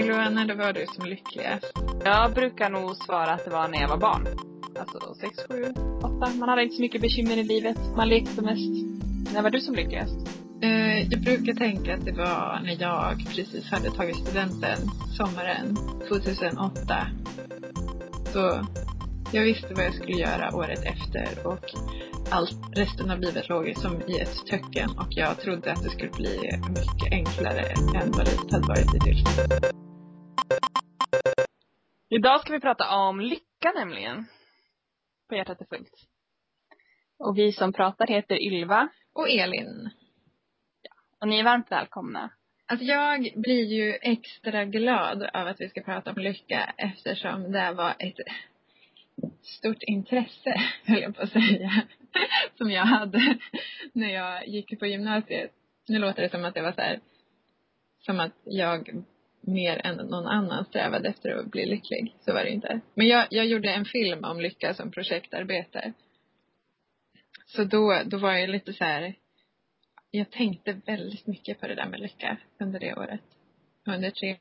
Ylva, när var du som lyckligast? Jag brukar nog svara att det var när jag var barn. Alltså sex, sju, åtta. Man hade inte så mycket bekymmer i livet. Man lekte mest. När var du som lyckligast? Eh, jag brukar tänka att det var när jag precis hade tagit studenten sommaren 2008. Så jag visste vad jag skulle göra året efter och allt, resten av livet låg som i ett töcken och jag trodde att det skulle bli mycket enklare än vad det hade varit hittills. Idag ska vi prata om lycka nämligen. På hjärtat är fullt. Och vi som pratar heter Ylva. Och Elin. Och ni är varmt välkomna. Alltså jag blir ju extra glad av att vi ska prata om lycka eftersom det var ett stort intresse, höll jag på att säga, som jag hade när jag gick på gymnasiet. Nu låter det som att det var så här, som att jag mer än någon annan strävade efter att bli lycklig. Så var det inte. Men jag, jag gjorde en film om lycka som projektarbete. Så då, då var jag lite så här, jag tänkte väldigt mycket på det där med lycka under det året. Under tre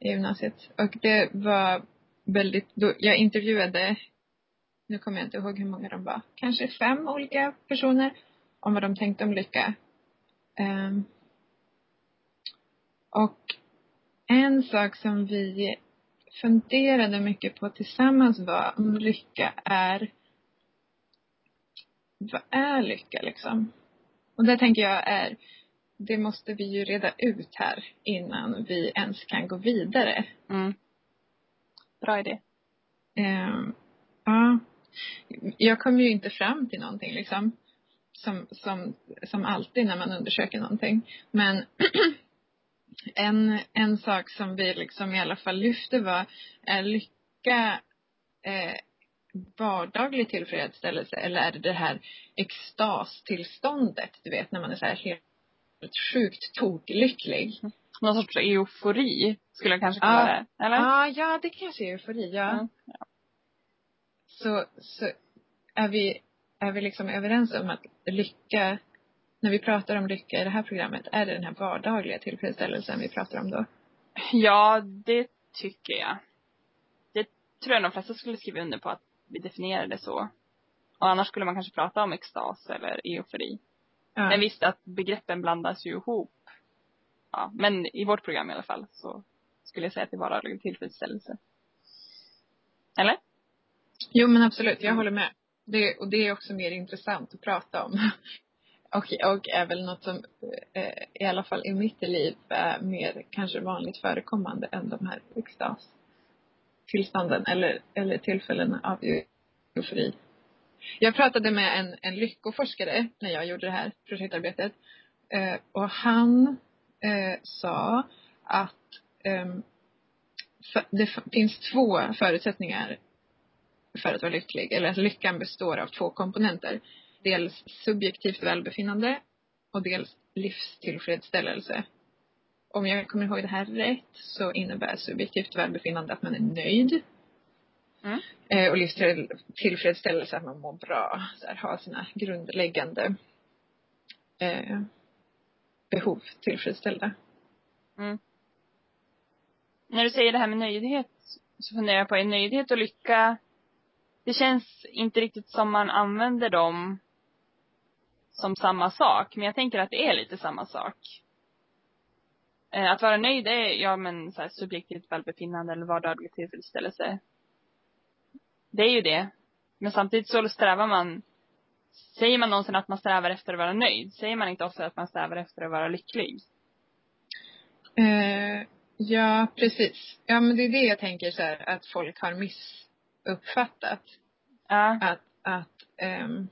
i gymnasiet. Och det var väldigt, då, jag intervjuade, nu kommer jag inte ihåg hur många de var, kanske fem olika personer om vad de tänkte om lycka. Um, och en sak som vi funderade mycket på tillsammans var om lycka är vad är lycka liksom? Och det tänker jag är det måste vi ju reda ut här innan vi ens kan gå vidare. Mm. Bra idé. Um, ja. Jag kom ju inte fram till någonting liksom. Som, som, som alltid när man undersöker någonting. Men en, en sak som vi liksom i alla fall lyfte var, är lycka eh, vardaglig tillfredsställelse eller är det det här extastillståndet, du vet när man är så här helt sjukt toklycklig. Någon sorts eufori skulle jag kanske kalla det, eller? Ja, ja det kanske är eufori, ja. Mm. ja. Så, så är vi, är vi liksom överens om att lycka, när vi pratar om lycka i det här programmet, är det den här vardagliga tillfredsställelsen vi pratar om då? Ja, det tycker jag. Det tror jag de flesta skulle skriva under på att vi definierar det så. Och annars skulle man kanske prata om extas eller eufori. Ja. Men visst att begreppen blandas ju ihop. Ja, men i vårt program i alla fall så skulle jag säga att det bara är tillfredsställelse. Eller? Jo men absolut, jag håller med. Det, och det är också mer intressant att prata om och, och är väl något som eh, i alla fall i mitt liv är mer kanske vanligt förekommande än de här extastillstånden eller, eller tillfällen av eufori. Jag pratade med en, en lyckoforskare när jag gjorde det här projektarbetet. Eh, och han eh, sa att eh, det finns två förutsättningar för att vara lycklig. Eller att lyckan består av två komponenter. Dels subjektivt välbefinnande och dels livstillfredsställelse. Om jag kommer ihåg det här rätt så innebär subjektivt välbefinnande att man är nöjd Mm. Eh, och livstillfredsställelse, att man mår bra, så här, ha sina grundläggande eh, behov tillfredsställda. Mm. När du säger det här med nöjdhet så funderar jag på, är nöjdhet och lycka, det känns inte riktigt som man använder dem som samma sak, men jag tänker att det är lite samma sak. Eh, att vara nöjd är, ja men så här, subjektivt välbefinnande eller vardaglig tillfredsställelse. Det är ju det. Men samtidigt så strävar man, säger man någonsin att man strävar efter att vara nöjd? Säger man inte också att man strävar efter att vara lycklig? Eh, ja, precis. Ja, men det är det jag tänker så här, att folk har missuppfattat. Ja. Att, att um,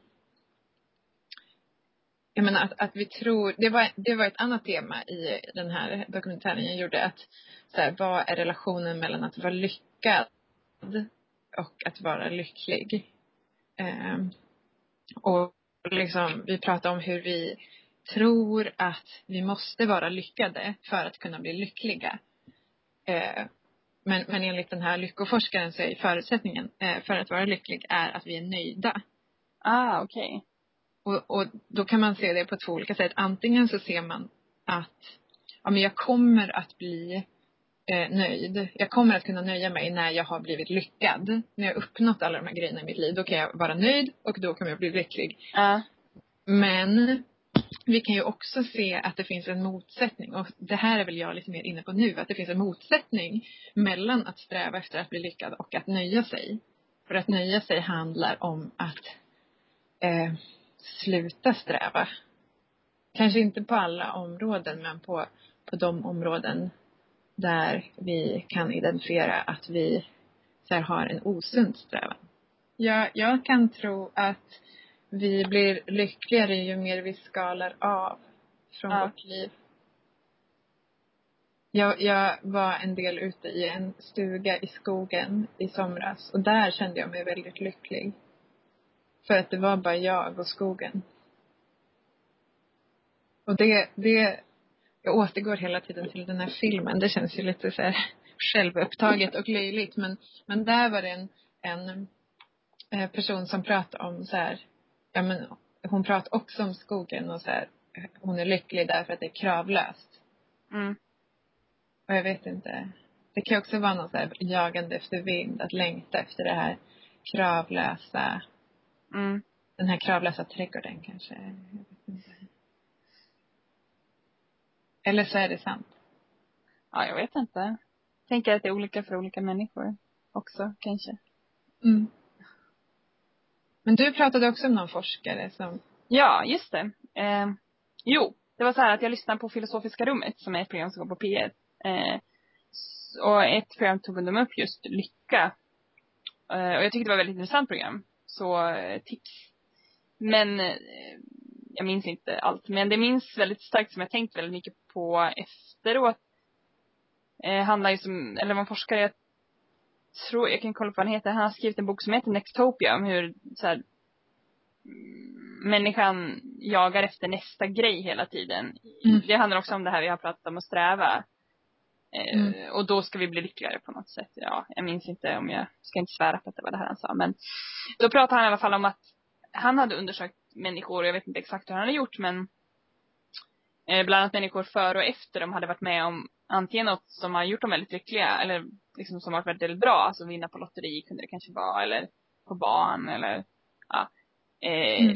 jag menar att, att vi tror, det var, det var ett annat tema i den här dokumentären jag gjorde, att så här, vad är relationen mellan att vara lyckad och att vara lycklig. Eh, och liksom, vi pratade om hur vi tror att vi måste vara lyckade för att kunna bli lyckliga. Eh, men, men enligt den här lyckoforskaren så är förutsättningen eh, för att vara lycklig är att vi är nöjda. Ah, okej. Okay. Och, och då kan man se det på två olika sätt. Antingen så ser man att ja, men jag kommer att bli eh, nöjd. Jag kommer att kunna nöja mig när jag har blivit lyckad. När jag uppnått alla de här grejerna i mitt liv. Då kan jag vara nöjd och då kommer jag bli lycklig. Ja. Men vi kan ju också se att det finns en motsättning och det här är väl jag lite mer inne på nu, att det finns en motsättning mellan att sträva efter att bli lyckad och att nöja sig. För att nöja sig handlar om att eh, sluta sträva. Kanske inte på alla områden men på, på de områden där vi kan identifiera att vi så här, har en osund strävan. Jag, jag kan tro att vi blir lyckligare ju mer vi skalar av från Ja. vårt liv. Jag, jag var en del ute i en stuga i skogen i somras och där kände jag mig väldigt lycklig. För att det var bara jag och skogen. Och det, det, jag återgår hela tiden till den här filmen. Det känns ju lite så här självupptaget och löjligt men, men där var det en, en eh, person som pratade om så här, ja men hon pratade också om skogen och så här, hon är lycklig därför att det är kravlöst. Mm. Och jag vet inte. Det kan också vara något så här jagande efter vind, att längta efter det här kravlösa, Mm. den här kravlösa trädgården kanske. Jag vet inte. Eller så är det sant. Ja, jag vet inte. Tänker att det är olika för olika människor också, kanske. Mm. Men du pratade också om någon forskare som, Ja, just det. Eh, jo, det var så här att jag lyssnade på Filosofiska rummet som är ett program som går på P1. Eh, och ett program tog de upp just lycka. Eh, och jag tyckte det var ett väldigt intressant program. Så eh, tips. Men eh, jag minns inte allt. Men det minns väldigt starkt som jag tänkt väldigt mycket på efteråt. Eh, handlar ju som, eller var en forskare, jag tror, jag kan kolla på vad han heter. Han har skrivit en bok som heter Nextopia om hur så här, mm, människan jagar efter nästa grej hela tiden. Mm. Det handlar också om det här vi har pratat om att sträva. Eh, Mm. Och då ska vi bli lyckligare på något sätt. Ja, jag minns inte om jag, ska inte svära på att det var det här han sa. Men då pratade han i alla fall om att han hade undersökt människor, jag vet inte exakt hur han hade gjort men eh, bland annat människor före och efter de hade varit med om antingen något som har gjort dem väldigt lyckliga eller liksom som har varit väldigt bra, alltså vinna på lotteri kunde det kanske vara eller på barn eller ja. Eh,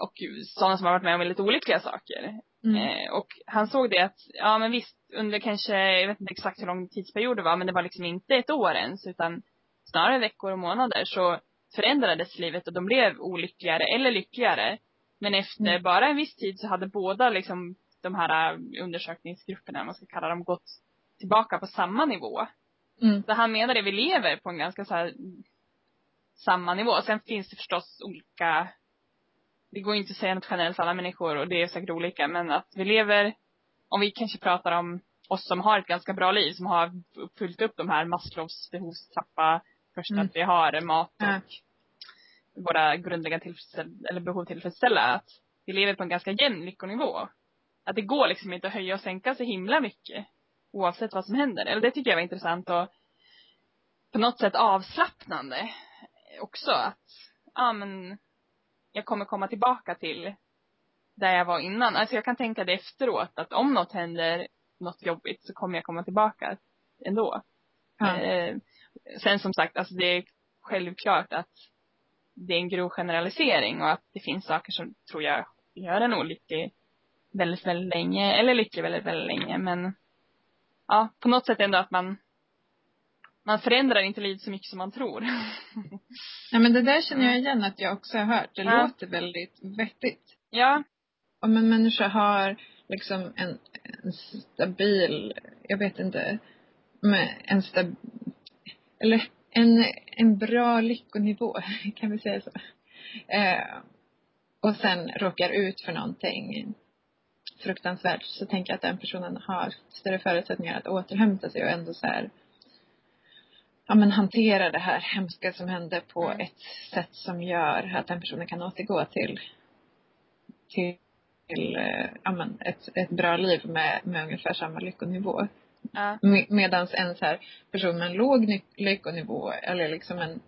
Och sådana som har varit med om väldigt olyckliga saker. Mm, Eh, och han såg det att, ja men visst, under kanske, jag vet inte exakt hur lång tidsperiod det var, men det var liksom inte ett år ens, utan snarare veckor och månader, så förändrades livet och de blev olyckligare eller lyckligare. Men efter Mm. bara en viss tid så hade båda liksom de här eh, undersökningsgrupperna, man ska kalla dem, gått tillbaka på samma nivå. mm, Så han menade att vi lever på en ganska så här samma nivå. Sen finns det förstås olika, det går inte att säga något generellt för alla människor och det är säkert olika, men att vi lever, om vi kanske pratar om oss som har ett ganska bra liv, som har uppfyllt upp de här Maslows behovstrappa, först Mm. att vi har mat och Ja. våra grundläggande eller behov tillfredsställa, att vi lever på en ganska jämn lyckonivå. Att det går liksom inte att höja och sänka så himla mycket, oavsett vad som händer. Eller det tycker jag var intressant och på något sätt avslappnande också att, ja men, jag kommer komma tillbaka till där jag var innan. Alltså jag kan tänka det efteråt att om något händer, något jobbigt, så kommer jag komma tillbaka ändå. ja, Eh, sen som sagt, alltså det är självklart att det är en grov generalisering och att det finns saker som tror jag gör en olycklig väldigt, väldigt länge, eller lycklig väldigt, väldigt länge, men ja, på något sätt ändå att man man förändrar inte livet så mycket som man tror. ja men det där känner jag igen att jag också har hört. Det Ja. låter väldigt vettigt. ja, Om en människa har liksom en, en stabil, jag vet inte, men en stab, eller en, en bra lyckonivå, kan vi säga så. Eh, och sen råkar ut för någonting fruktansvärt så tänker jag att den personen har större förutsättningar att återhämta sig och ändå så här ja men hantera det här hemska som hände på Mm. ett sätt som gör att den personen kan återgå till till, till eh, ja men ett, ett bra liv med, med ungefär samma lyckonivå. ja, Med, medans en så här person med en låg lyckonivå eller liksom en,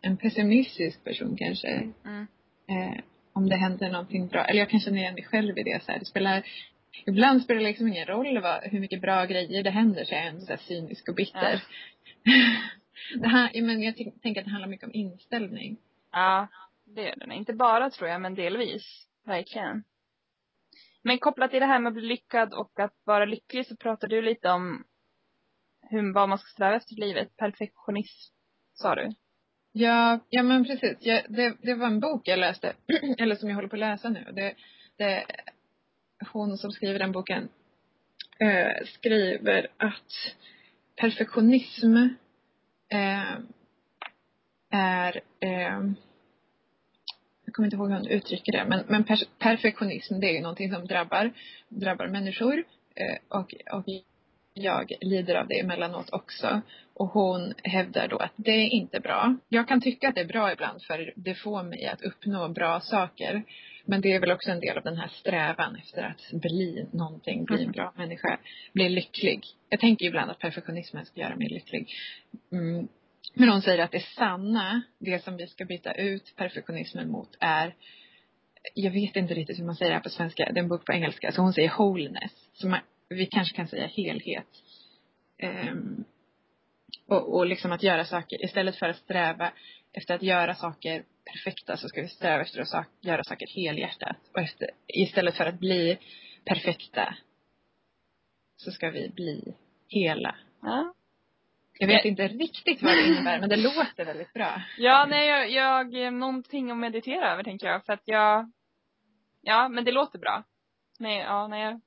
en pessimistisk person kanske mm, eh, om det händer någonting bra. Eller jag kan känna igen mig själv i det. Så här. Det spelar Ibland spelar det liksom ingen roll vad, hur mycket bra grejer det händer så är jag ändå så cynisk och bitter. Det här, men jag tänker att det handlar mycket om inställning. Ja, det gör det. Inte bara tror jag, men delvis. Verkligen. Men kopplat till det här med att bli lyckad och att vara lycklig så pratar du lite om hur, vad man ska sträva efter i livet. Perfektionism, sa du. Ja, ja men precis. Jag, det, det var en bok jag läste, eller som jag håller på att läsa nu. Det, det, hon som skriver den boken eh, skriver att perfektionism eh, är eh, jag kommer inte ihåg hur hon uttrycker det, men, men per, perfektionism det är ju någonting som drabbar, drabbar människor eh, och, och jag lider av det emellanåt också. Och hon hävdar då att det är inte bra. Jag kan tycka att det är bra ibland för det får mig att uppnå bra saker. Men det är väl också en del av den här strävan efter att bli någonting, bli en mm. bra människa, bli lycklig. Jag tänker ibland att perfektionismen ska göra mig lycklig. Mm. Men hon säger att det sanna, det som vi ska byta ut perfektionismen mot är jag vet inte riktigt hur man säger det här på svenska, det är en bok på engelska, så hon säger wholeness. Så man, vi kanske kan säga helhet. Um, och, och liksom att göra saker, istället för att sträva efter att göra saker perfekta så ska vi sträva efter att göra saker helhjärtat. Och efter, istället för att bli perfekta så ska vi bli hela. Ja. Jag vet inte riktigt vad det innebär men det låter väldigt bra. Ja, nej jag, jag, någonting att meditera över tänker jag för att jag, ja men det låter bra. Nej, ja, nej jag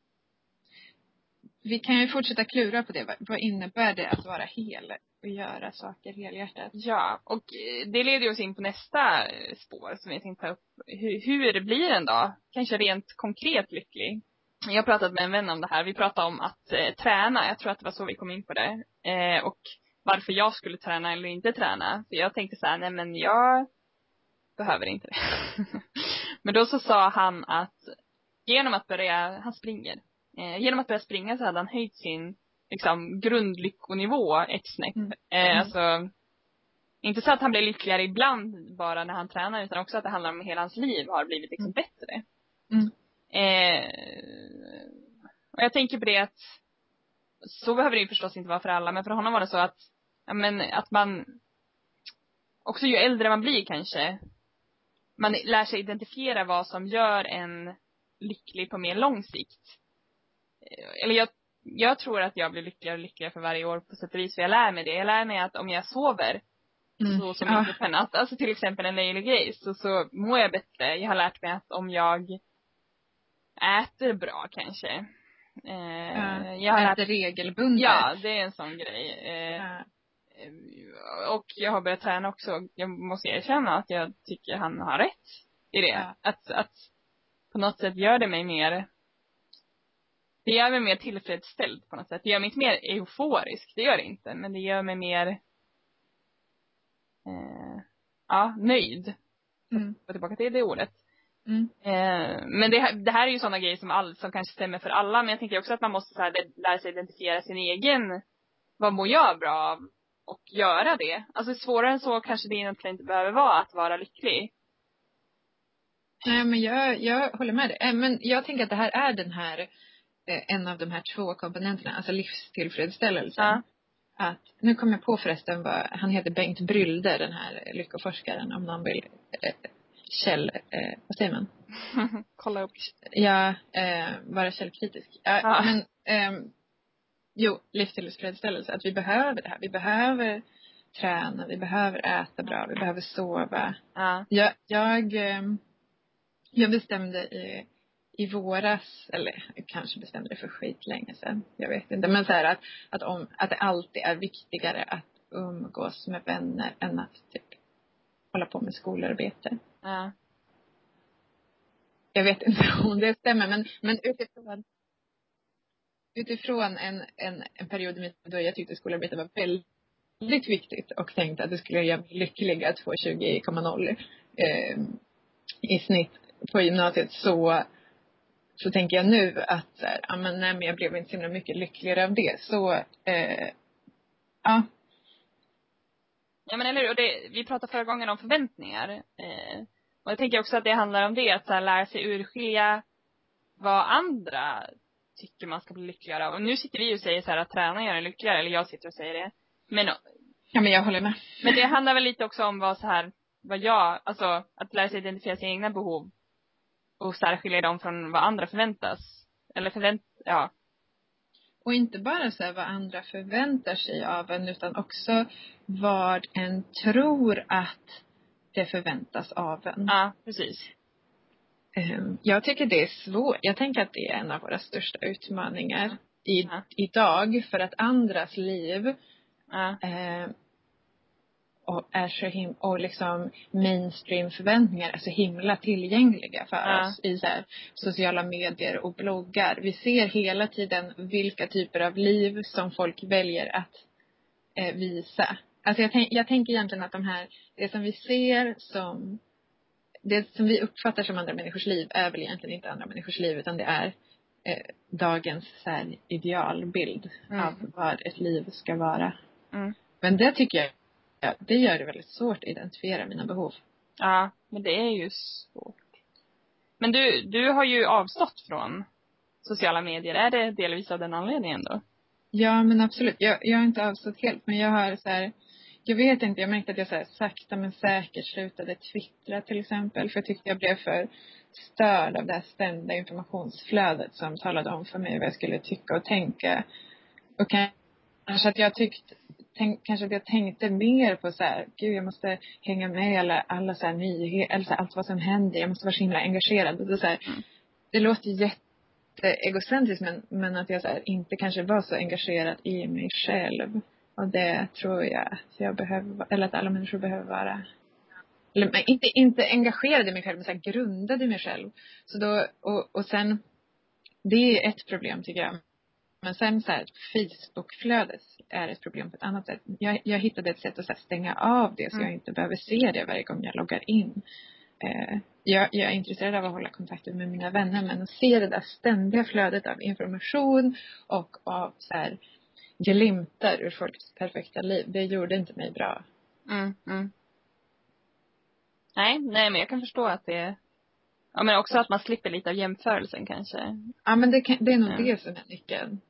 vi kan ju fortsätta klura på det. Vad innebär det att vara hel och göra saker helhjärtat? Ja, och eh, det leder oss in på nästa eh, spår som vi tänkte ta upp. Hur, hur blir en dag? Kanske rent konkret lycklig? Jag har pratat med en vän om det här. Vi pratade om att eh, träna. Jag tror att det var så vi kom in på det. Eh, och varför jag skulle träna eller inte träna. För jag tänkte så här, nej men jag behöver inte det. men då så sa han att genom att börja, han springer Eh, genom att börja springa så hade han höjt sin liksom grundlyckonivå ett snäpp. Mm. Eh, mm. alltså, inte så att han blir lyckligare ibland bara när han tränar utan också att det handlar om hela hans liv har blivit liksom mm. bättre. Mm. Eh, och jag tänker på det att så behöver det ju förstås inte vara för alla men för honom var det så att, ja men att man också ju äldre man blir kanske man lär sig identifiera vad som gör en lycklig på mer lång sikt eller jag, jag tror att jag blir lyckligare och lyckligare för varje år på sätt och vis, för jag lär mig det. Jag lär mig att om jag sover mm. så som mycket ja. natt, alltså till exempel en löjlig grej, så, så mår jag bättre. Jag har lärt mig att om jag äter bra kanske. Eh, ja, jag har äter lärt... regelbundet. Ja, det är en sån grej. Eh, ja. Och jag har börjat träna också. Jag måste erkänna att jag tycker han har rätt i det. Ja. Att, att på något sätt gör det mig mer det gör mig mer tillfredsställd på något sätt. Det gör mig inte mer euforisk, det gör det inte. Men det gör mig mer, eh, ja, nöjd. Mm. Gå tillbaka till det ordet. Mm. Eh, men det, det, här är ju sådana grejer som, all, som kanske stämmer för alla. Men jag tänker också att man måste så här, lära sig identifiera sin egen, vad mår jag bra av? Och göra det. Alltså svårare än så kanske det egentligen inte behöver vara att vara lycklig. Nej men jag, jag håller med dig. Eh, men jag tänker att det här är den här en av de här två komponenterna, alltså livstillfredsställelsen. Ja. Att, nu kom jag på förresten vad, han heter Bengt Brylde, den här lyckoforskaren, om någon vill, eh, käll, eh, vad säger man? Kolla upp. Ja, eh, vara källkritisk. Ja, ja. Men, eh, jo, livstillfredsställelse, att vi behöver det här. Vi behöver träna, vi behöver äta bra, vi behöver sova. Ja. Jag, jag, eh, jag bestämde i i våras, eller jag kanske bestämde det för skitlänge sedan. Jag vet inte. Men så här att, att, om, att det alltid är viktigare att umgås med vänner än att typ hålla på med skolarbete. Ja. Jag vet inte om det stämmer men, men utifrån utifrån en, en, en period i mitt då jag tyckte skolarbete var väldigt viktigt och tänkte att det skulle göra mig lycklig att få 20,0 eh, i snitt på gymnasiet så så tänker jag nu att så här, ja, men, nej, men jag blev inte så himla mycket lyckligare av det. Så, eh, ja. Ja men eller hur, och det, vi pratade förra gången om förväntningar. Eh, och jag tänker också att det handlar om det, att så här, lära sig urskilja vad andra tycker man ska bli lyckligare av. Och nu sitter vi och säger så här att träna gör en lyckligare, eller jag sitter och säger det. Men, Ja men jag håller med. men det handlar väl lite också om vad så här, vad jag, alltså att lära sig identifiera sina egna behov och särskilja dem från vad andra förväntas. Eller förvänt, ja. Och inte bara så vad andra förväntar sig av en utan också vad en tror att det förväntas av en. Ja, precis. Ehm, Jag tycker det är svårt. Jag tänker att det är en av våra största utmaningar i, Ja. idag för att andras liv Ja. eh, och är så him och liksom mainstream förväntningar är så himla tillgängliga för Ja. oss i så här, sociala medier och bloggar. Vi ser hela tiden vilka typer av liv som folk väljer att eh, visa. Alltså jag, tänk, jag tänker egentligen att de här, det som vi ser som det som vi uppfattar som andra människors liv är väl egentligen inte andra människors liv utan det är eh, dagens så här, idealbild Mm. av vad ett liv ska vara. Mm. Men det tycker jag, ja, det gör det väldigt svårt att identifiera mina behov. Ja, men det är ju svårt. Men du, du har ju avstått från sociala medier. Är det delvis av den anledningen då? Ja men absolut. Jag, jag har inte avstått helt men jag har så här, jag vet inte, jag märkte att jag så här, sakta men säkert slutade twittra till exempel. För jag tyckte jag blev för störd av det här ständiga informationsflödet som talade om för mig vad jag skulle tycka och tänka. Och kanske att jag tyckt, tänk, kanske att jag tänkte mer på så här, gud jag måste hänga med alla, alla så här nyheter, eller så här, allt vad som händer. Jag måste vara så himla engagerad. Och det, är så här, Mm. det låter jätteegocentriskt men, men att jag så här, inte kanske var så engagerad i mig själv. Och det tror jag att jag behöver, eller att alla människor behöver vara. Eller men inte, inte engagerad i mig själv, men så här grundad i mig själv. Så då, och, och sen, det är ett problem tycker jag. Men sen så här, Facebookflödet är ett problem på ett annat sätt. Jag, jag hittade ett sätt att här, stänga av det så Mm. jag inte behöver se det varje gång jag loggar in. Eh, jag, jag är intresserad av att hålla kontakten med mina vänner men att se det där ständiga flödet av information och av så här, glimtar ur folks perfekta liv, det gjorde inte mig bra. Mm, mm. Nej, nej men jag kan förstå att det Ja men också att man slipper lite av jämförelsen kanske. Ja men det, kan, det är nog Ja. det som är nyckeln,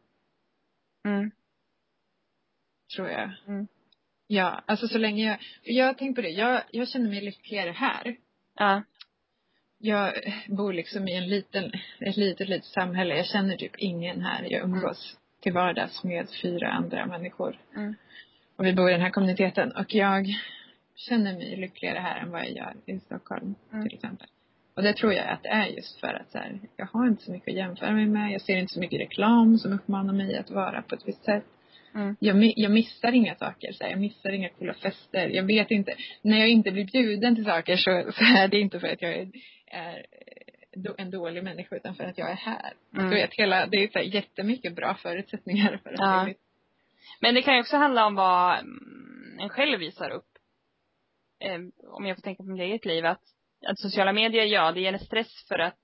Mm. tror jag. Mm. Ja, alltså så länge jag, jag har tänkt på det, jag, jag känner mig lyckligare här. Ja. Jag bor liksom i en liten, ett litet, litet samhälle. Jag känner typ ingen här. Jag umgås till vardags med fyra andra människor. Mm. Och vi bor i den här kommuniteten. Och jag känner mig lyckligare här än vad jag gör i Stockholm Mm. till exempel. Och det tror jag att det är just för att så här, jag har inte så mycket att jämföra mig med. Jag ser inte så mycket reklam som uppmanar mig att vara på ett visst sätt. Mm. Jag, jag missar inga saker. Så här, jag missar inga coola fester. Jag vet inte. När jag inte blir bjuden till saker så, så är det inte för att jag är, är eh, en dålig människa utan för att jag är här. Mm. Du vet, hela, det är så här, jättemycket bra förutsättningar för att Ja. Men det kan ju också handla om vad mm, en själv visar upp. Eh, om jag får tänka på mitt eget liv, att, att sociala medier, ja, det ger en stress för att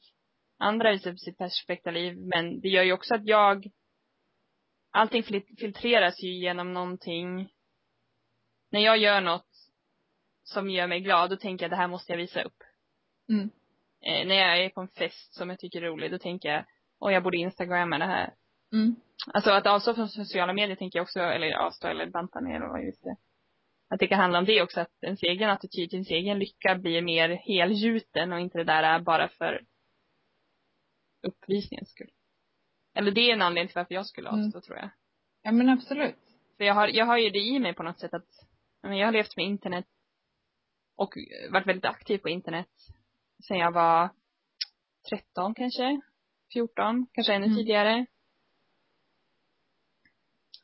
andra visar sitt perfekta liv, men det gör ju också att jag, allting fil- filtreras ju genom någonting. När jag gör något som gör mig glad, då tänker jag det här måste jag visa upp. Mm. Eh, när jag är på en fest som jag tycker är rolig, då tänker jag, åh jag borde instagramma det här. Mm. Alltså att avstå från sociala medier tänker jag också, eller avstå eller banta ner och just det. Att det kan handla om det också, att ens egen attityd till ens egen lycka blir mer helgjuten och inte det där är bara för uppvisningens skull. Eller det är en anledning till varför jag skulle avstå Mm. tror jag. Ja men absolut. För jag har, jag har ju det i mig på något sätt att, jag har levt med internet och varit väldigt aktiv på internet sen jag var 13 kanske, 14, kanske ännu Mm. tidigare.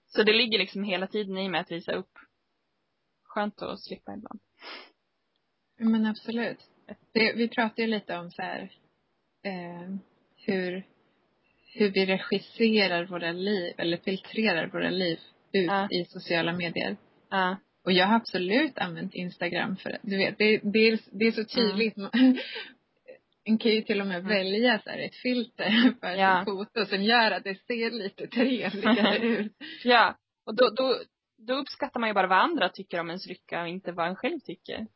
Så det ligger liksom hela tiden i mig att visa upp. Skönt att slippa ibland. Men absolut. Det, vi pratade ju lite om så här, eh, hur, hur vi regisserar våra liv, eller filtrerar våra liv ut Ja. i sociala medier. Ja. Och jag har absolut använt Instagram för du vet, det, det, är, det är så tydligt. En kan ju till och med välja så här, ett filter för Ja. sitt foto som gör att det ser lite trevligare ut. Ja. Och då, då, då uppskattar man ju bara vad andra tycker om ens lycka och inte vad en själv tycker.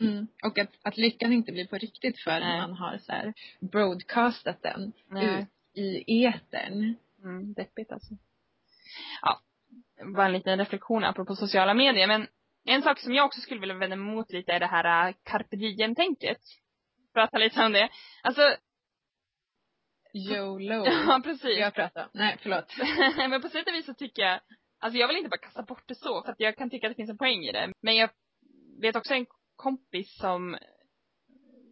Mm. Och att, att lyckan inte blir på riktigt förrän Nej. man har så här broadcastat den Nej. ut i etern. Mm, deppigt alltså. Ja, bara en liten reflektion apropå sociala medier. Men en sak som jag också skulle vilja vända mig mot lite är det här äh, carpe diem-tänket. Prata lite om det. Alltså, YOLO. ja precis. Jag pratar. Nej, förlåt. men på sätt och vis så tycker jag, alltså jag vill inte bara kasta bort det så, för att jag kan tycka att det finns en poäng i det. Men jag vet också en kompis som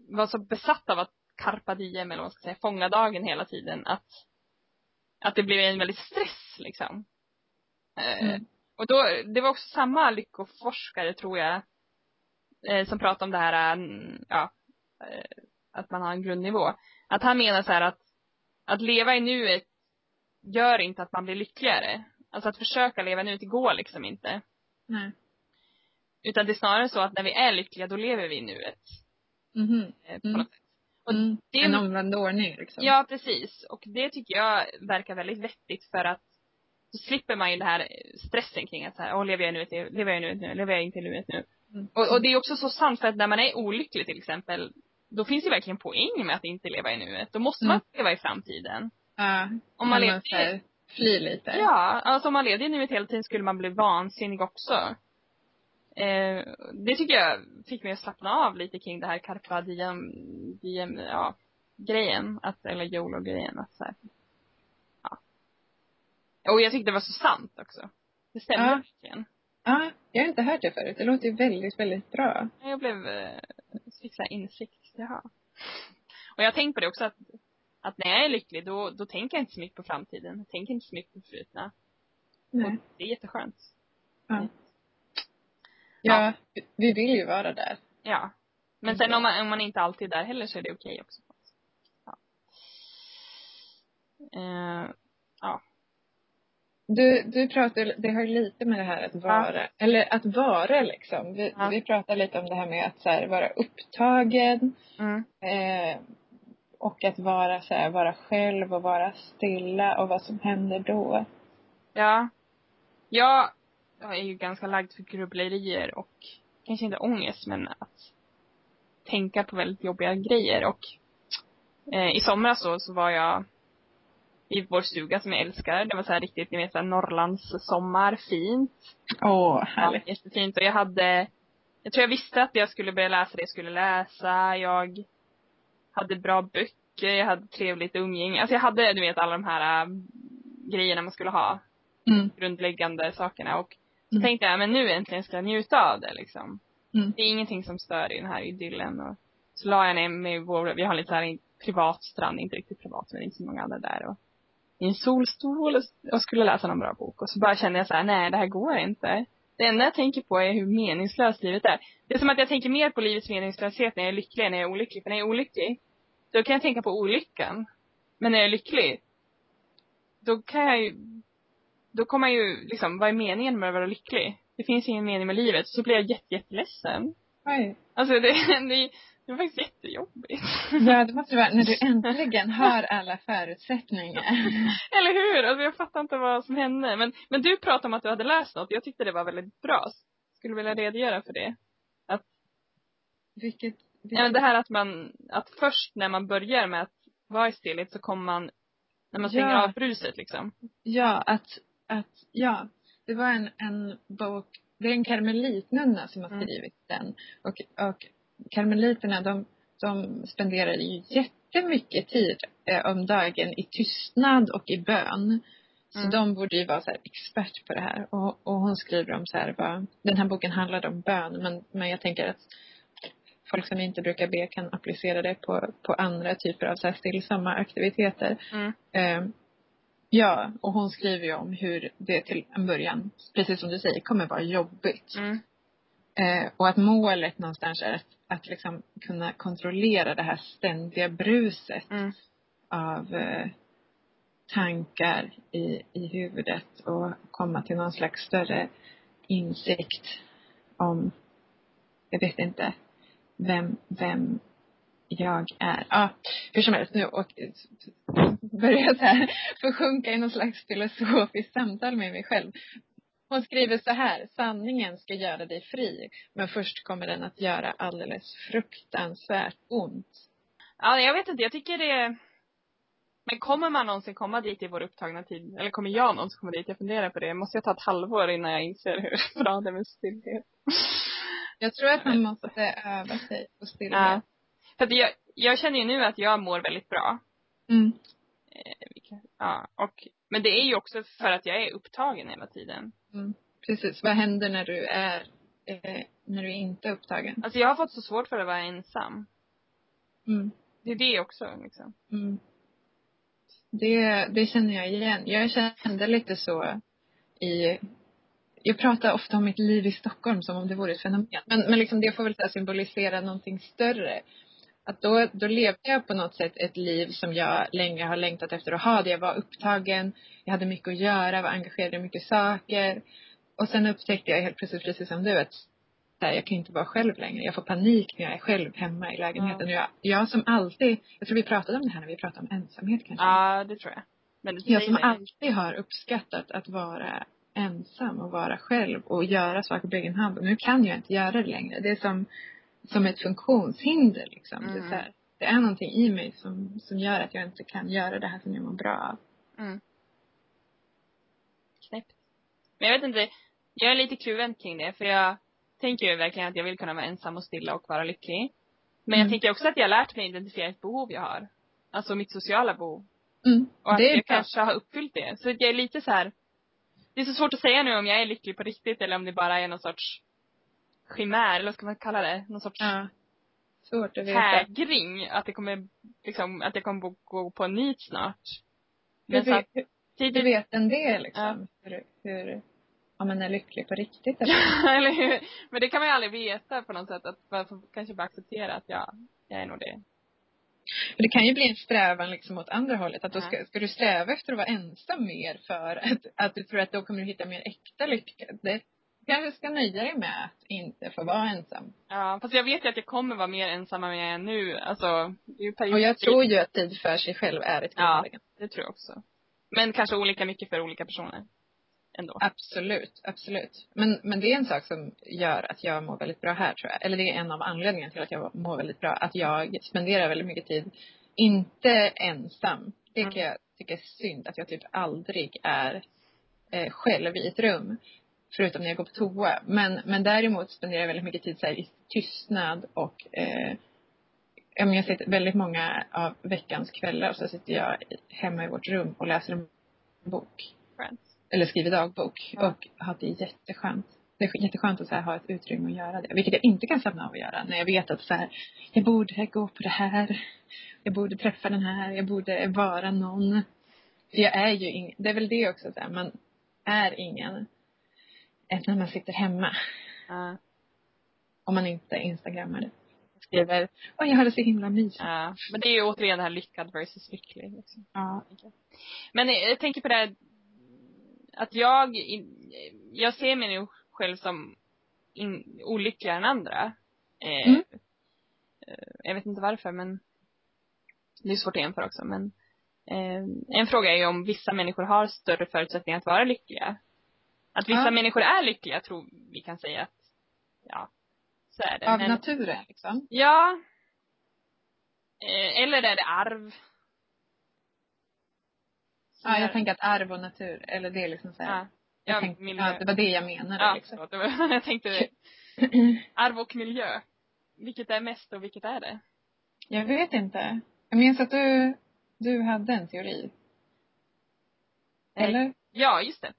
var så besatt av att karpa diem, eller vad man ska säga, fånga dagen hela tiden, att, att det blev en väldigt stress liksom. Eh, Mm. och då, det var också samma lyckoforskare tror jag, eh, som pratade om det här, mm, ja, eh, att man har en grundnivå. Att han menar så här att, att leva i nuet gör inte att man blir lyckligare. Alltså att försöka leva nuet, det går liksom inte. Nej. Utan det är snarare så att när vi är lyckliga, då lever vi i nuet. Mhm. Eh, på Mm. något sätt. Och Mm. det är En omvänd ordning liksom. Ja, precis. Och det tycker jag verkar väldigt vettigt för att så slipper man ju det här stressen kring att så här, åh, lever jag i nuet, lever jag i nuet nu, lever jag inte i nuet nu. Mm. Och, och det är också så sant för att när man är olycklig till exempel, då finns det verkligen poäng med att inte leva i nuet. Då måste man Mm. leva i framtiden. Ja. Om man lever flyr lite. Ja, alltså om man levde i nuet hela tiden skulle man bli vansinnig också. Eh, det tycker jag fick mig att slappna av lite kring det här carpa diem, diem ja, grejen, att, eller YOLO-grejen, att så här, ja. Och jag tyckte det var så sant också. Det stämmer Ja. verkligen. Ja, jag har inte hört det förut. Det låter ju väldigt, väldigt bra. Jag blev, eh, fick så här insikt, jaha. Och jag har tänkt på det också att, att när jag är lycklig då, då tänker jag inte så mycket på framtiden. Jag tänker inte så mycket på förflutna. Nej. Och det är jätteskönt. Ja. Ja, vi vill ju vara där. Ja. Men sen om man, om man inte alltid är där heller så är det okej också. Ja. Eh, Du, du pratar, det har lite med det här att vara, eller att vara liksom. Vi, Ja. vi pratar lite om det här med att så här, vara upptagen mm, eh, och att vara så här, vara själv och vara stilla och vad som händer då. ja. Jag, jag är ju ganska lagd för grubblerier och kanske inte ångest men att tänka på väldigt jobbiga grejer och eh, i somras så, så var jag i vår stuga som jag älskar. Det var så här riktigt, ni vet så här Norrlands sommar, fint. Åh, härligt. Ja, jättefint. Och jag hade, jag tror jag visste att jag skulle börja läsa det jag skulle läsa. Jag hade bra böcker, jag hade trevligt umgänge. Alltså jag hade, du vet, alla de här äh, grejerna man skulle ha. Mm. Grundläggande sakerna. Och så Mm. tänkte jag, men nu äntligen ska jag njuta av det liksom. Mm. Det är ingenting som stör i den här idyllen. Och så la jag ner mig i vår, vi har lite så här privat strand, inte riktigt privat, men det är inte så många andra där. Och i en solstol och skulle läsa någon bra bok. Och så bara kände jag så här, nej det här går inte. Det enda jag tänker på är hur meningslöst livet är. Det är som att jag tänker mer på livets meningslöshet när jag är lycklig än när jag är olycklig. För när jag är olycklig, då kan jag tänka på olyckan. Men när jag är lycklig, då kan jag ju, då kommer jag ju liksom, vad är meningen med att vara lycklig? Det finns ingen mening med livet. Så blir jag jätte, jätteledsen. Oj. Alltså det, det, det var faktiskt jättejobbigt. Ja, det måste vara när du äntligen har alla förutsättningar. Eller hur? Alltså jag fattar inte vad som hände. Men, men du pratade om att du hade läst något. Jag tyckte det var väldigt bra. Skulle vilja redogöra för det? Vilket, vilket Ja, det här att man, att först när man börjar med att vara i stillhet så kommer man, när man stänger Ja. av bruset liksom. Ja, att, att, ja. Det var en, en bok, det är en karmelitnunna som har Mm. skrivit den. Och, och karmeliterna de, de spenderar ju jättemycket tid eh, om dagen i tystnad och i bön. Så Mm. de borde ju vara så expert på det här. Och, och hon skriver om så här, vad, den här boken handlade om bön men, men jag tänker att folk som inte brukar be kan applicera det på, på andra typer av så här stillsamma aktiviteter. Mm. Eh, ja, och hon skriver ju om hur det till en början, precis som du säger, kommer vara jobbigt. Mm. Eh, och att målet någonstans är att, att liksom kunna kontrollera det här ständiga bruset Mm. av eh, tankar i, i huvudet och komma till någon slags större insikt om, jag vet inte, vem, vem jag är. Ja, hur som helst nu och börjar jag så här försjunka i någon slags filosofiskt samtal med mig själv. Hon skriver så här, sanningen ska göra dig fri, men först kommer den att göra alldeles fruktansvärt ont. Ja, jag vet inte. Jag tycker det Men kommer man någonsin komma dit i vår upptagna tid? Eller kommer jag någonsin komma dit? Jag funderar på det. Måste jag ta ett halvår innan jag inser hur bra det är med stillhet? Jag tror att man måste öva sig på stillhet. Ja. För att jag, jag känner ju nu att jag mår väldigt bra. Mm. Eh, ja, och, men det är ju också för att jag är upptagen hela tiden. Mm. Precis. Vad händer när du är, eh, när du inte är upptagen? Alltså jag har fått så svårt för att vara ensam. Mm. Det är det också liksom. Mm. Det, det känner jag igen. Jag kände lite så i jag pratar ofta om mitt liv i Stockholm som om det vore ett fenomen. Men, men liksom det får väl symbolisera någonting större. Att då, då levde jag på något sätt ett liv som jag länge har längtat efter att ha. Där jag var upptagen, jag hade mycket att göra, var engagerad i mycket saker. Och sen upptäckte jag helt plötsligt, precis som du, att här, jag kan inte vara själv längre. Jag får panik när jag är själv hemma i lägenheten. Ja. Jag, jag som alltid, jag tror vi pratade om det här när vi pratade om ensamhet kanske. Ja, det tror jag. Men jag som alltid har uppskattat att vara ensam och vara själv och göra saker på egen hand. Och nu kan jag inte göra det längre. Det är som, som ett funktionshinder liksom. Mm. Det, är mm. så här, det är någonting i mig som, som gör att jag inte kan göra det här som jag mår bra av. Mm. Knäppt. Men jag vet inte, jag är lite kluven kring det för jag tänker ju verkligen att jag vill kunna vara ensam och stilla och vara lycklig. Men mm. jag tänker också att jag har lärt mig identifiera ett behov jag har. Alltså mitt sociala behov. Mm. Och att jag kanske har uppfyllt det. Så jag är lite så här det är så svårt att säga nu om jag är lycklig på riktigt eller om det bara är någon sorts chimär, eller vad ska man kalla det? Någon sorts ja. Svårt att veta. hägring. Att det kommer, liksom, att jag kommer gå på en nit snart. Men du, vet, att, tidigt... du vet en del liksom, ja. hur, hur, om man är lycklig på riktigt eller? eller hur? Men det kan man ju aldrig veta på något sätt. Att man får kanske bara acceptera att ja, jag är nog det. Det kan ju bli en strävan liksom åt andra hållet. Att då ska, ska du sträva efter att vara ensam mer för att, att du tror att då kommer du hitta mer äkta lycka. Det, kanske ska nöja dig med att inte få vara ensam. Ja, fast jag vet ju att jag kommer vara mer ensam än jag är nu. Alltså, det är ju Och jag tror ju att tid för sig själv är ett. Ja, det tror jag också. Men kanske olika mycket för olika personer ändå. Absolut, absolut. Men, men det är en sak som gör att jag mår väldigt bra här tror jag. Eller det är en av anledningarna till att jag mår väldigt bra. Att jag spenderar väldigt mycket tid, inte ensam. Det kan mm. jag tycka är synd att jag typ aldrig är eh, själv i ett rum. Förutom när jag går på toa. Men, men däremot spenderar jag väldigt mycket tid så här, i tystnad och eh, jag sitter väldigt många av veckans kvällar så sitter jag hemma i vårt rum och läser en bok. Friends eller skriver dagbok ja. och har det jätteskönt. Det är jätteskönt att så här, ha ett utrymme att göra det. Vilket jag inte kan slappna av att göra när jag vet att så här, jag borde gå på det här. Jag borde träffa den här. Jag borde vara någon. För jag är ju ingen, det är väl det också så här, man är ingen när man sitter hemma. Ja. Om man inte instagrammar det. Skriver, åh jag har det så himla mysigt. Ja. Men det är ju återigen det här lyckad versus lycklig. Liksom. Ja. Men jag tänker på det här att jag, jag ser mig nu själv som in, olyckligare än andra. Eh, mm. Eh, jag vet inte varför men det är svårt att jämföra också men eh, en fråga är ju om vissa människor har större förutsättningar att vara lyckliga. Att vissa ja. människor är lyckliga tror vi kan säga att, ja, så är det. Av men, naturen liksom? Ja. Eh, eller är det arv? Ja, jag tänker att arv och natur, eller det är liksom så här, ja. Jag ja, tänkte, miljö. ja, det var det jag menade ja, liksom. det var, jag tänkte det. Arv och miljö. Vilket är mest och vilket är det? Jag vet inte. Jag minns att du, du hade en teori. Eller? Ja, just det.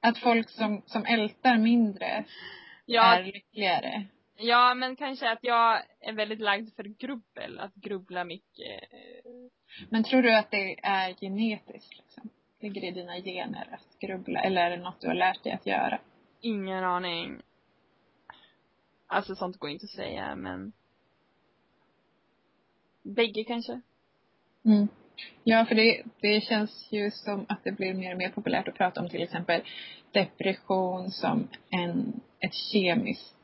Att folk som, som ältar mindre ja, är lyckligare. Ja, men kanske att jag är väldigt lagd för grubbel, att grubbla mycket. Men tror du att det är genetiskt liksom? Ligger det i dina gener att grubbla eller är det något du har lärt dig att göra? Ingen aning. Alltså sånt går inte att säga men Bägge kanske? Mm. Ja, för det, det känns ju som att det blir mer och mer populärt att prata om till exempel depression som en, ett kemiskt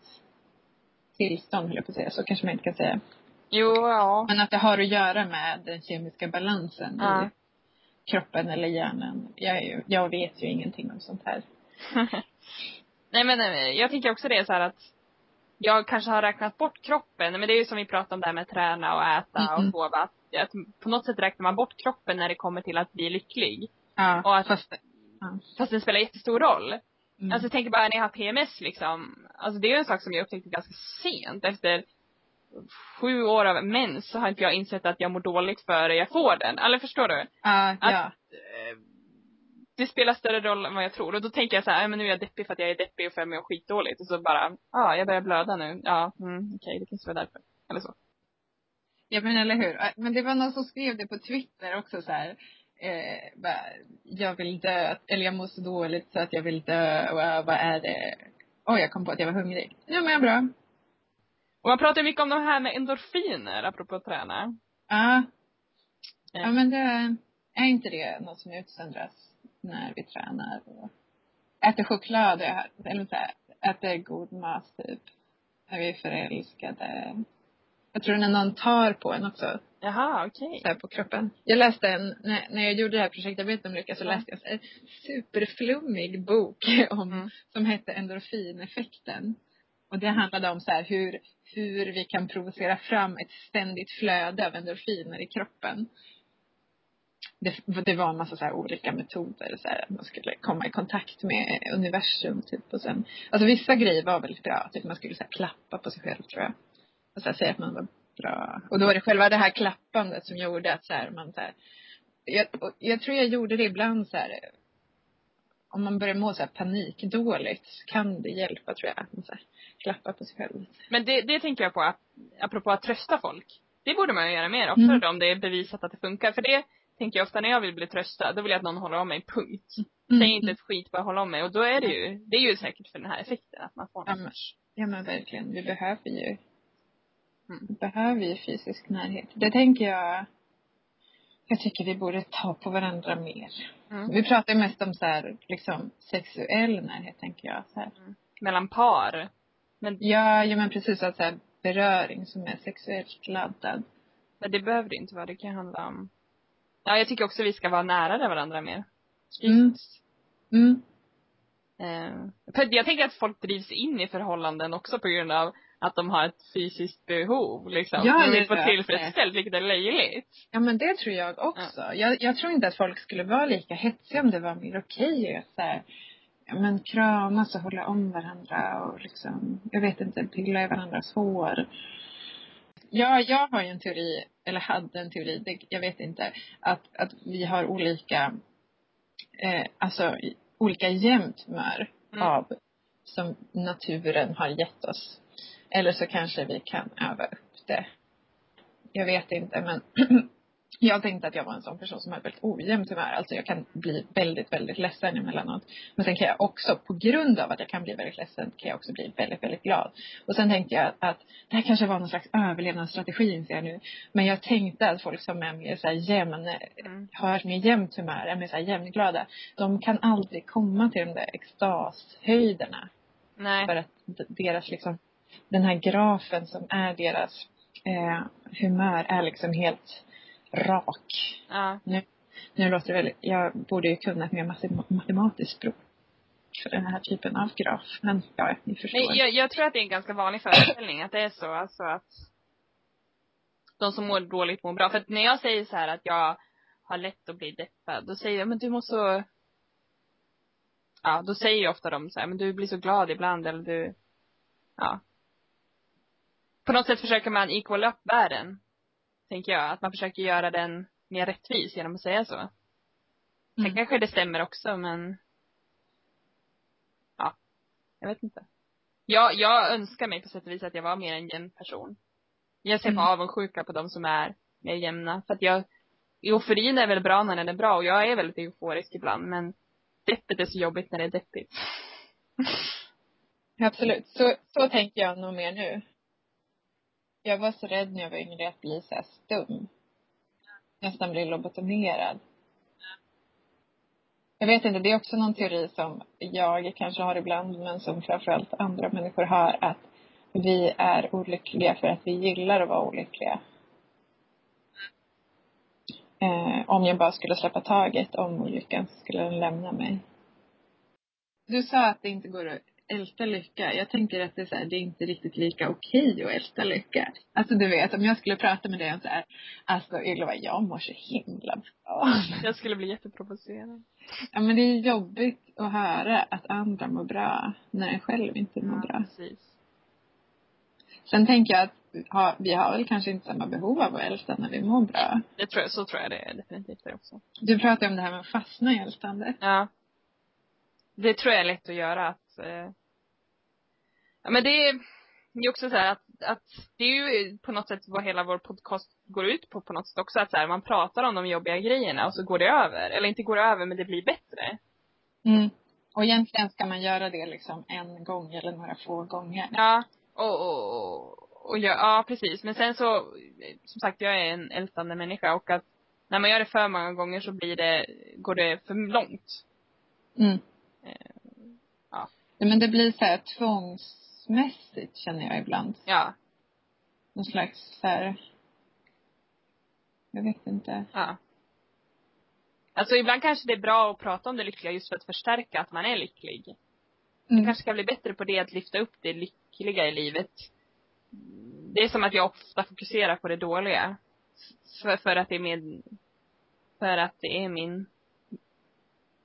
tillstånd, höll jag på att säga. Så kanske man inte kan säga. Jo, ja. Men att det har att göra med den kemiska balansen ja. i kroppen eller hjärnan. Jag, jag vet ju ingenting om sånt här. Nej men eh, jag tänker också det så här att jag kanske har räknat bort kroppen, men det är ju som vi pratade om det här med träna och äta mm och sova. att på något sätt räknar man bort kroppen när det kommer till att bli lycklig. Ja, Och att- fast, ja. Fast den spelar jättestor roll. Mm. Alltså jag tänker bara när jag har PMS liksom. Alltså det är ju en sak som jag upptäckte ganska sent. Efter sju år av mens så har inte jag insett att jag mår dåligt före jag får den. Eller förstår du? ja, att- ja. Det spelar större roll än vad jag tror. Och då tänker jag så här, "Nej, men nu är jag deppig för att jag är deppig och för att jag mår skitdåligt. Och så bara, ja, ah, jag börjar blöda nu. Ja, mm, okej, det kanske var därför. Eller så. Ja men eller hur. Men det var någon som skrev det på Twitter också så här. Eh, bara, jag vill dö, eller jag mår så dåligt så att jag vill dö och äh, vad är det? Oj, jag kom på att jag var hungrig. Nu mår jag bra. Och man pratar ju mycket om de här med endorfiner, apropå att träna. Ja. Eh. Ja men det, är inte det något som utsöndras när vi tränar och äter choklad eller så här, äter god mat typ. När vi är förälskade. Jag tror när någon tar på en också. Jaha, okej. så här på kroppen. Jag läste en, när, när jag gjorde det här projektarbetet om lycka så läste jag en superflummig bok om, Mm. som hette endorfineffekten. Och det handlade om så här hur, hur vi kan provocera fram ett ständigt flöde av endorfiner i kroppen. Det, det var en massa så här olika metoder. Så här, att man skulle komma i kontakt med universum typ. Och sen, alltså vissa grejer var väldigt bra. Typ man skulle så här, klappa på sig själv tror jag. Och så här, säga att man var bra. Och då var det själva det här klappandet som gjorde att så här, man så här, jag, jag tror jag gjorde det ibland så här. Om man börjar må så här panikdåligt så kan det hjälpa tror jag. Att man så här, klappa på sig själv. Men det, det tänker jag på, att, apropå att trösta folk. Det borde man ju göra mer oftare Mm. då, om det är bevisat att det funkar. För det tänker jag ofta när jag vill bli tröstad, då vill jag att någon håller om mig, punkt. Mm. Säg inte ett skit, bara håll om mig. Och då är det ju, det är ju säkert för den här effekten, att man får Ja, någon men- sorts Ja men verkligen. Vi behöver ju, Mm. vi behöver ju fysisk närhet. Det tänker jag, jag tycker vi borde ta på varandra mer. mm. Vi pratar ju mest om så här, liksom sexuell närhet tänker jag. Så här. mellan par. Men, Ja, ja men precis att så här, beröring som är sexuellt laddad. men det behöver det inte vara, det kan handla om Ja, jag tycker också vi ska vara nära varandra mer. Mm. Mm. Eh, jag tänker att folk drivs in i förhållanden också på grund av att de har ett fysiskt behov liksom. Ja, de vill det få det. tillfredsställt, vilket är löjligt. Ja men det tror jag också. Jag, jag tror inte att folk skulle vara lika hetsiga om det var mer okej att så här, ja, men kramas och hålla om varandra och liksom, jag vet inte, pilla i varandras hår. Ja, jag har ju en teori, eller hade en teori, det, jag vet inte, att, att vi har olika, eh, alltså olika jämnt humör Mm. av som naturen har gett oss. Eller så kanske vi kan öva upp det. Jag vet inte men jag tänkte att jag var en sån person som hade väldigt ojämnt humör. Alltså jag kan bli väldigt, väldigt ledsen emellanåt. Men sen kan jag också, på grund av att jag kan bli väldigt ledsen, kan jag också bli väldigt, väldigt glad. Och sen tänkte jag att det här kanske var någon slags överlevnadsstrategi inser jag nu. Men jag tänkte att folk som är mer så här jämn, Mm. har mer jämnt humör, är mer så här jämnglada. De kan aldrig komma till de där extashöjderna. Nej. För att deras liksom, den här grafen som är deras eh, humör är liksom helt rak. Ja. Nu låter det väl, jag borde ju kunna ett mer matem- matematiskt språk för den här typen av graf. Men ja, ni förstår. Nej, jag, jag tror att det är en ganska vanlig föreställning att det är så, alltså att de som mår dåligt mår bra. För att när jag säger så här att jag har lätt att bli deppad, då säger jag, men du mår så Ja, då säger ju ofta de så här, men du blir så glad ibland eller du Ja. På något sätt försöker man equal up världen. Tänker jag. Att man försöker göra den mer rättvis genom att säga så. Sen Mm. kanske det stämmer också men Ja. Jag vet inte. Jag, jag önskar mig på sätt och vis att jag var mer en jämn person. Jag ser på Mm. avundsjuka på de som är mer jämna. För att jag Euforin är väl bra när den är bra och jag är väldigt euforisk ibland men deppet är så jobbigt när det är deppigt. Absolut. Så, så tänker jag nog mer nu. Jag var så rädd när jag var yngre att bli så här stum. Nästan bli lobotomerad. Jag vet inte, det är också någon teori som jag kanske har ibland men som framförallt andra människor har att vi är olyckliga för att vi gillar att vara olyckliga. Eh, om jag bara skulle släppa taget om olyckan så skulle den lämna mig. Du sa att det inte går att älta lycka. Jag tänker att det är, så här, det är inte riktigt lika okej att älta lycka. Alltså du vet, om jag skulle prata med dig om så här, alltså Ylva, jag mår så himla bra. Jag skulle bli jätteprovocerad. Ja men det är jobbigt att höra att andra mår bra när en själv inte mår bra. precis. Sen tänker jag att vi har väl kanske inte samma behov av att älta när vi mår bra. Det tror jag, så tror jag det är definitivt det också. Du pratade om det här med att fastna i ältande. Ja. Det tror jag är lätt att göra att, eh, ja men det är, också så här att, att det är ju på något sätt vad hela vår podcast går ut på på något sätt också att så här, man pratar om de jobbiga grejerna och så går det över. Eller inte går det över men det blir bättre. Mm. Och egentligen ska man göra det liksom en gång eller några få gånger. Ja. Och, och, och, och ja, ja, precis. Men sen så, som sagt, jag är en ältande människa och att när man gör det för många gånger så blir det, går det för långt. Mm. Eh, Ja, men det blir så här tvångsmässigt känner jag ibland. Ja. Någon slags så här, jag vet inte. Ja. Alltså ibland kanske det är bra att prata om det lyckliga just för att förstärka att man är lycklig. Mm. kanske ska bli bättre på det, att lyfta upp det lyckliga i livet. Det är som att jag ofta fokuserar på det dåliga. För, för att det är min, för att det är min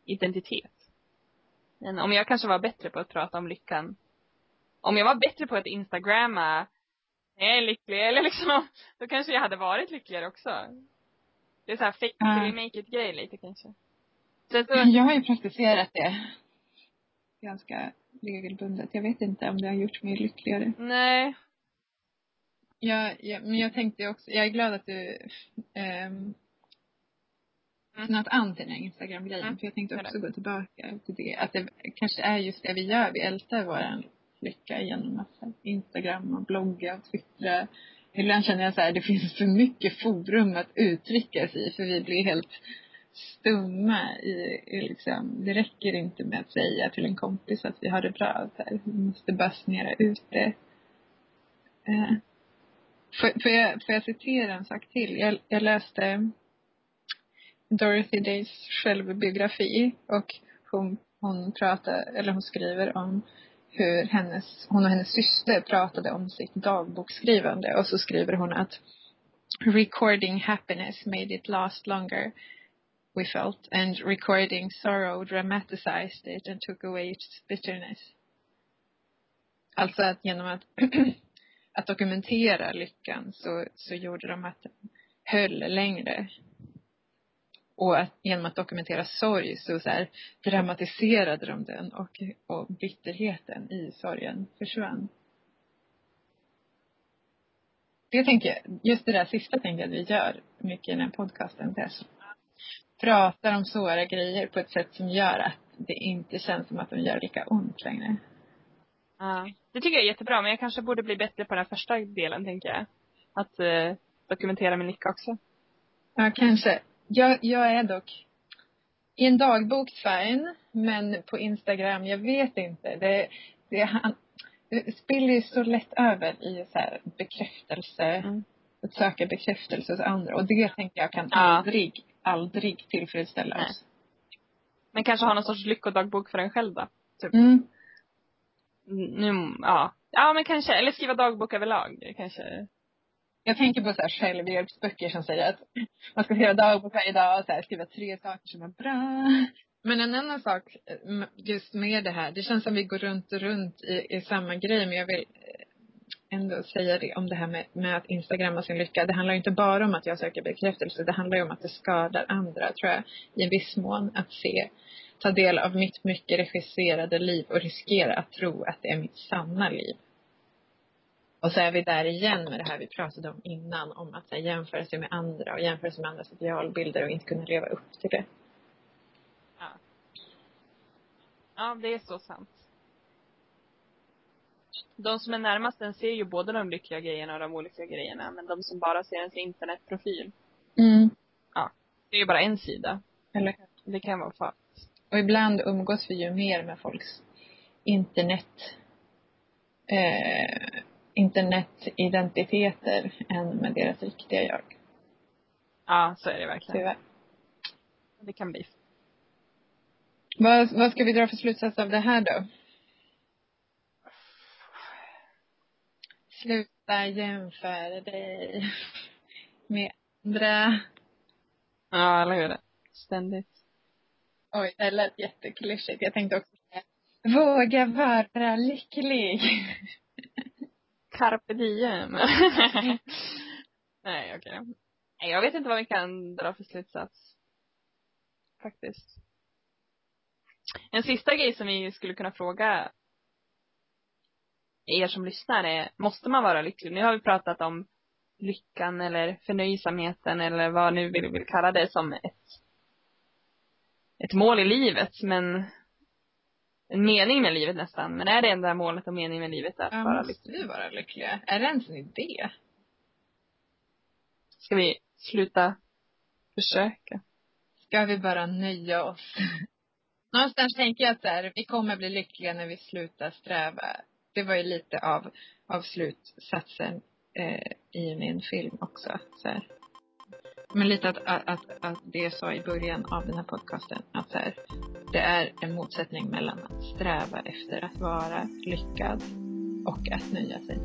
identitet. Men om jag kanske var bättre på att prata om lyckan. Om jag var bättre på att instagramma, jag är lycklig, eller liksom, då kanske jag hade varit lyckligare också. Det är så här fake till make it grej lite kanske. Sen så, Jag har ju praktiserat det ganska regelbundet. Jag vet inte om det har gjort mig lyckligare. nej, Jag, jag, men jag tänkte också, jag är glad att du um, Mm. knöt an till den här Instagram-grejen. Mm. För jag tänkte också gå tillbaka till det. Att det kanske är just det vi gör. Vi ältar vår lycka genom att Instagram och blogga och twittra. Ibland känner jag så här, det finns för mycket forum att uttrycka sig i. För vi blir helt stumma i, i liksom, det räcker inte med att säga till en kompis att vi har det bra. Här, vi måste basunera ut det. Eh, Får, får, jag, får jag citera en sak till? Jag, jag läste Dorothy Days självbiografi och hon, hon pratar, eller hon skriver om hur hennes, hon och hennes syster pratade om sitt dagboksskrivande och så skriver hon att recording happiness made it last longer we felt and recording sorrow dramatized it and took away its bitterness. Alltså att genom att, att dokumentera lyckan så, så gjorde de att den höll längre. Och att, genom att dokumentera sorg så, så här, dramatiserade de den och, och bitterheten i sorgen försvann. Det tänker jag, just det där sista tänker jag att vi gör mycket i den här podcasten. Tess. Pratar om svåra grejer på ett sätt som gör att det inte känns som att de gör lika ont längre. Ja. Det tycker jag är jättebra, men jag kanske borde bli bättre på den första delen, tänker jag. Att eh, dokumentera min lycka också. Ja, kanske. Jag, jag är dock i en dagbok fine, men på Instagram, jag vet inte. Det, det, han, det spiller ju så lätt över i så här bekräftelse, Mm. att söka bekräftelse hos andra. Och det tänker jag kan Ja. aldrig, aldrig tillfredsställa Nej. oss. Men kanske ha någon sorts lyckodagbok för en själv då. Mm. Nu, ja. Ja, men kanske. Eller skriva dagbok överlag. Kanske. Jag tänker på så här självhjälpsböcker som säger att man ska skriva dagbok varje dag och så här, skriva tre saker som är bra. Men en annan sak just med det här, det känns som vi går runt och runt i, i samma grej men jag vill eh, ändå säga det om det här med, med att instagramma sin lycka. Det handlar ju inte bara om att jag söker bekräftelse, det handlar ju om att det skadar andra tror jag i en viss mån att se, ta del av mitt mycket regisserade liv och riskera att tro att det är mitt sanna liv. Och så är vi där igen med det här vi pratade om innan, om att här, jämföra sig med andra och jämföra sig med andras idealbilder och inte kunna leva upp till det. Ja. Ja, det är så sant. De som är närmast den ser ju både de lyckliga grejerna och de olyckliga grejerna. Men de som bara ser ens internetprofil, Mm. det är ju bara en sida. Eller Det kan vara farligt. Och ibland umgås vi ju mer med folks internet eh, internetidentiteter än med deras riktiga jag. Ja, så är det verkligen. Tyvärr. Det kan bli. Vad, vad ska vi dra för slutsats av det här då? Sluta jämföra dig med andra. Ja, eller hur? Ständigt. Oj, det lät jätteklyschigt. Jag tänkte också våga vara lycklig. Carpe diem. Nej, okej. Okay. Jag vet inte vad vi kan dra för slutsats. Faktiskt. En sista grej som vi skulle kunna fråga er som lyssnar är, måste man vara lycklig? Nu har vi pratat om lyckan eller förnöjsamheten eller vad nu vill, vill kalla det som ett, ett mål i livet, men en mening med livet nästan. Men är det enda målet och meningen med livet att ja, vara måste lycklig? vi vara lyckliga? Är det ens en idé? Ska vi sluta försöka? Ska vi bara nöja oss? Någonstans tänker jag att så här, vi kommer bli lyckliga när vi slutar sträva. Det var ju lite av, av slutsatsen eh, i min film också. Så här. Men lite att, att, att, att det jag sa i början av den här podcasten, att här, det är en motsättning mellan att sträva efter att vara lyckad och att nöja sig.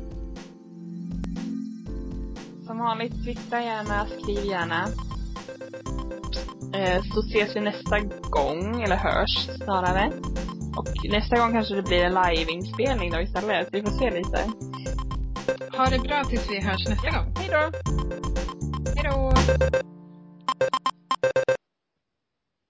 Som vanligt, twittra gärna, skriv gärna. Eh, så ses vi nästa gång, eller hörs snarare. Och nästa gång kanske det blir en liveinspelning då istället. Vi får se lite. Ha det bra tills vi hörs nästa gång. Hej då! Hej då!